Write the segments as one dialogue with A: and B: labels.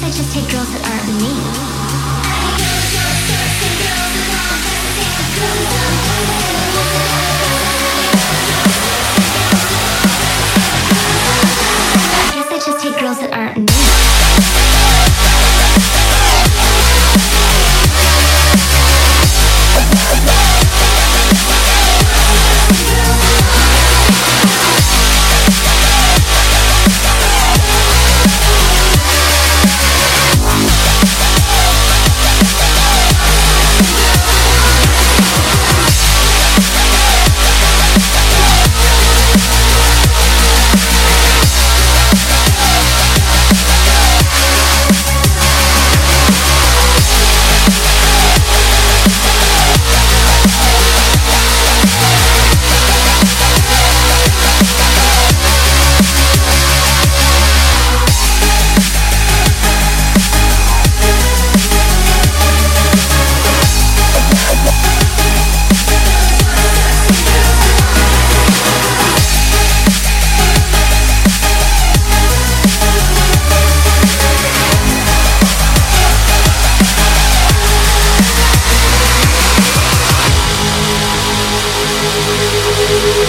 A: I just take girls that are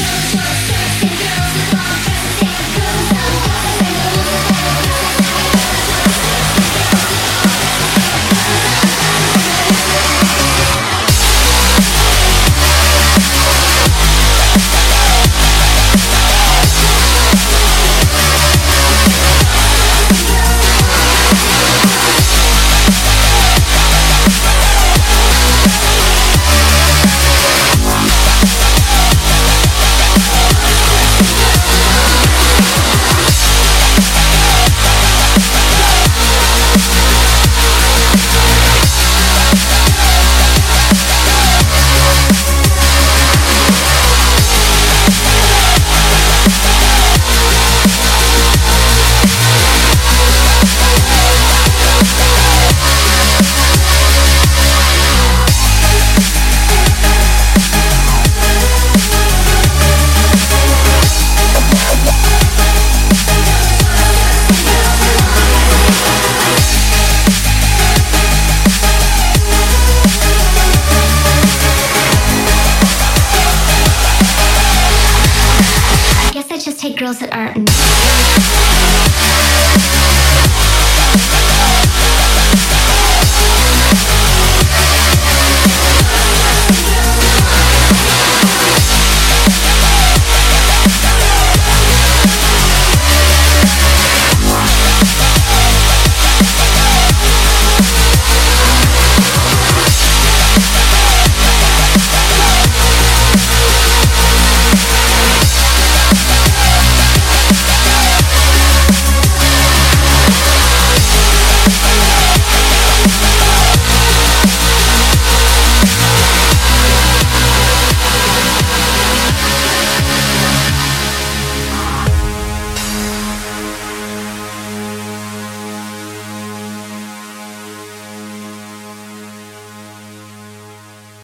A: Yeah. take girls that aren't.